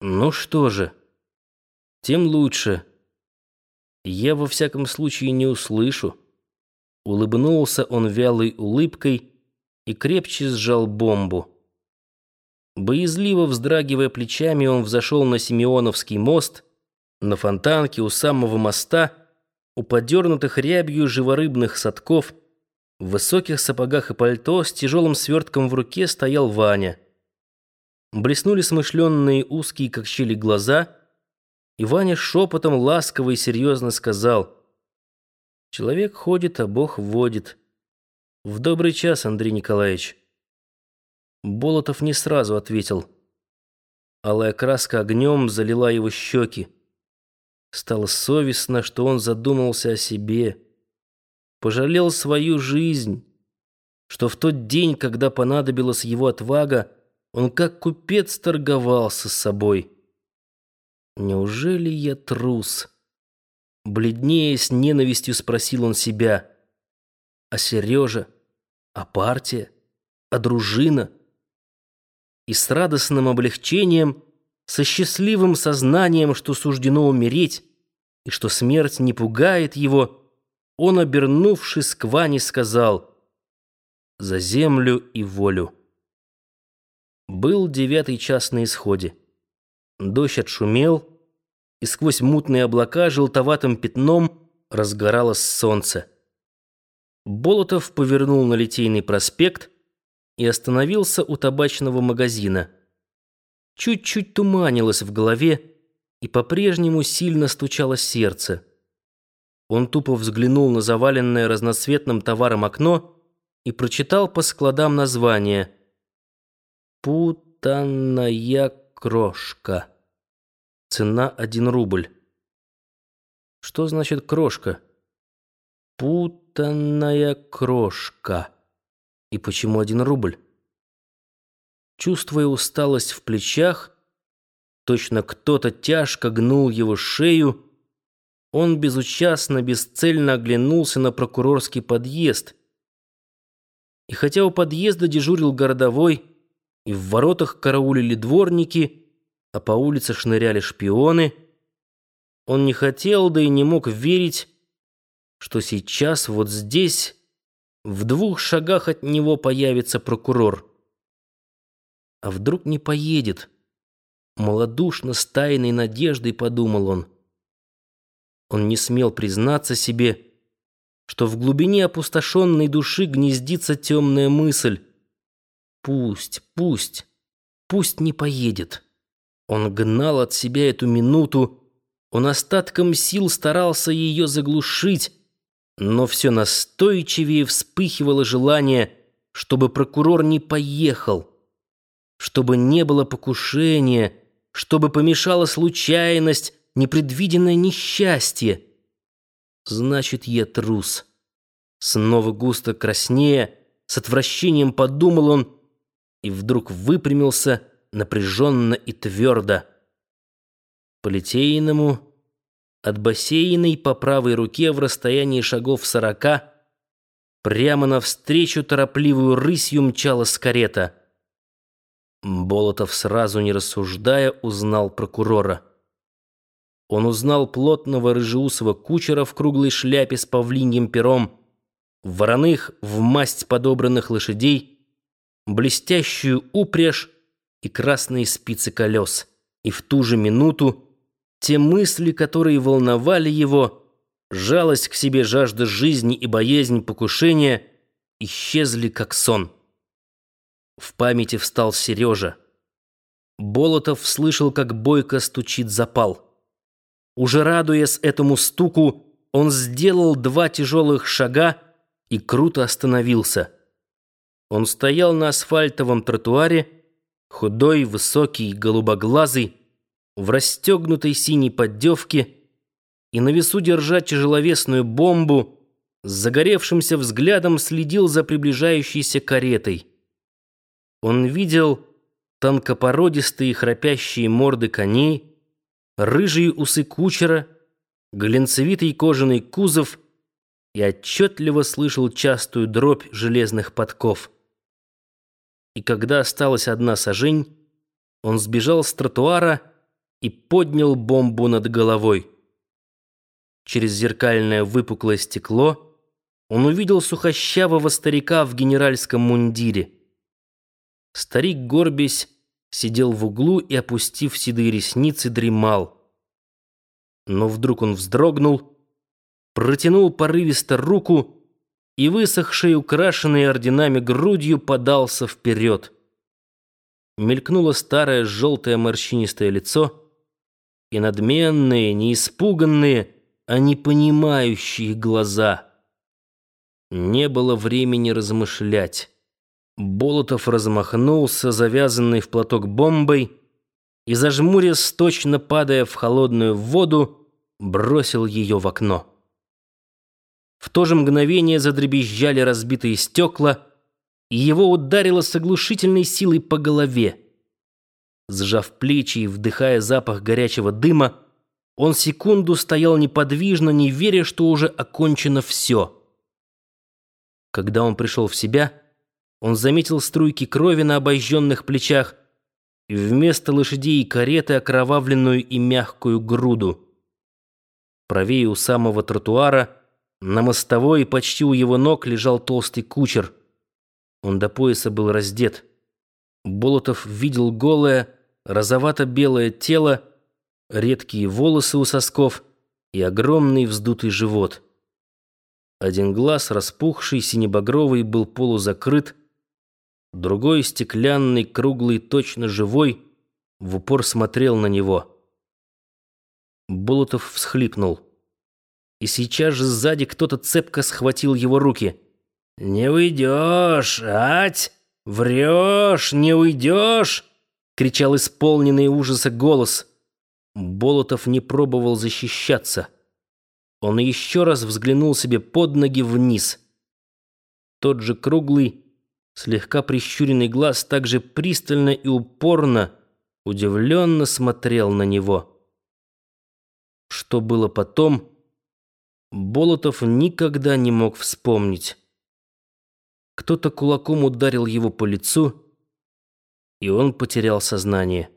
Ну что же, тем лучше. Я во всяком случае не услышу. Улыбнулся он вялой улыбкой и крепче сжал бомбу. Боязливо вздрагивая плечами, он взошел на Симеоновский мост, на фонтанке у самого моста, у подернутых рябью живорыбных садков, в высоких сапогах и пальто с тяжелым свертком в руке стоял Ваня. Блеснули смышленные узкие, как щели, глаза, и Ваня шепотом ласково и серьезно сказал «Человек ходит, а Бог водит. В добрый час, Андрей Николаевич». Болотов не сразу ответил. Алая краска огнем залила его щеки. Стало совестно, что он задумался о себе. Пожалел свою жизнь, что в тот день, когда понадобилась его отвага, он как купец торговался с собой. Неужели я трус? Бледнее с ненавистью спросил он себя. А Сережа? А партия? А дружина? И с радостным облегчением, со счастливым сознанием, что суждено умереть, и что смерть не пугает его, он, обернувшись к Ване, сказал «За землю и волю». Был девятый час на исходе. Дождь отшумел, и сквозь мутные облака желтоватым пятном разгоралось солнце. Болотов повернул на Литейный проспект и остановился у табачного магазина. Чуть-чуть туманилось в голове, и по-прежнему сильно стучало сердце. Он тупо взглянул на заваленное разноцветным товаром окно и прочитал по складам название – Путанная крошка. Цена один рубль. Что значит крошка? Путанная крошка. И почему один рубль? Чувствуя усталость в плечах, точно кто-то тяжко гнул его шею, он безучастно, бесцельно оглянулся на прокурорский подъезд. И хотя у подъезда дежурил городовой, и в воротах караулили дворники, а по улице шныряли шпионы. Он не хотел, да и не мог верить, что сейчас вот здесь, в двух шагах от него появится прокурор. А вдруг не поедет? Молодушно, с тайной надеждой подумал он. Он не смел признаться себе, что в глубине опустошенной души гнездится темная мысль. Пусть, пусть, пусть не поедет. Он гнал от себя эту минуту, он остатком сил старался ее заглушить, но все настойчивее вспыхивало желание, чтобы прокурор не поехал, чтобы не было покушения, чтобы помешала случайность, непредвиденное несчастье. Значит, я трус. Снова густо краснея, с отвращением подумал он, и вдруг выпрямился напряженно и твердо. По Литейному, от бассейной по правой руке в расстоянии шагов сорока, прямо навстречу торопливую рысью мчалась карета. Болотов сразу не рассуждая узнал прокурора. Он узнал плотного рыжеусого кучера в круглой шляпе с павлиньим пером, вороных в масть подобранных лошадей — блестящую упряжь и красные спицы колес. И в ту же минуту те мысли, которые волновали его, жалость к себе, жажда жизни и боязнь покушения, исчезли как сон. В памяти встал Сережа. Болотов слышал, как бойко стучит запал. Уже радуясь этому стуку, он сделал два тяжелых шага и круто остановился. Он стоял на асфальтовом тротуаре, худой, высокий, голубоглазый, в расстегнутой синей поддевке и на весу держа тяжеловесную бомбу, с загоревшимся взглядом следил за приближающейся каретой. Он видел тонкопородистые храпящие морды коней, рыжие усы кучера, глинцевитый кожаный кузов и отчетливо слышал частую дробь железных подков и когда осталась одна сажень, он сбежал с тротуара и поднял бомбу над головой. Через зеркальное выпуклое стекло он увидел сухощавого старика в генеральском мундире. Старик, горбясь, сидел в углу и, опустив седые ресницы, дремал. Но вдруг он вздрогнул, протянул порывисто руку и, высохшей, украшенной орденами грудью, подался вперед. Мелькнуло старое желтое морщинистое лицо, и надменные, не испуганные, а не понимающие глаза. Не было времени размышлять. Болотов размахнулся, завязанный в платок бомбой, и, зажмурясь, точно падая в холодную воду, бросил ее в окно. В то же мгновение задребезжали разбитые стекла, и его ударило с оглушительной силой по голове. Сжав плечи и вдыхая запах горячего дыма, он секунду стоял неподвижно, не веря, что уже окончено все. Когда он пришел в себя, он заметил струйки крови на обожженных плечах и вместо лошадей и кареты окровавленную и мягкую груду. Правее у самого тротуара, на мостовой почти у его ног лежал толстый кучер. Он до пояса был раздет. Болотов видел голое, розовато-белое тело, редкие волосы у сосков и огромный вздутый живот. Один глаз, распухший, синебагровый, был полузакрыт, другой, стеклянный, круглый, точно живой, в упор смотрел на него. Болотов всхлипнул. И сейчас же сзади кто-то цепко схватил его руки. «Не уйдешь, ать! Врешь, не уйдешь!» — кричал исполненный ужаса голос. Болотов не пробовал защищаться. Он еще раз взглянул себе под ноги вниз. Тот же круглый, слегка прищуренный глаз также пристально и упорно, удивленно смотрел на него. Что было потом, Болотов никогда не мог вспомнить. Кто-то кулаком ударил его по лицу, и он потерял сознание.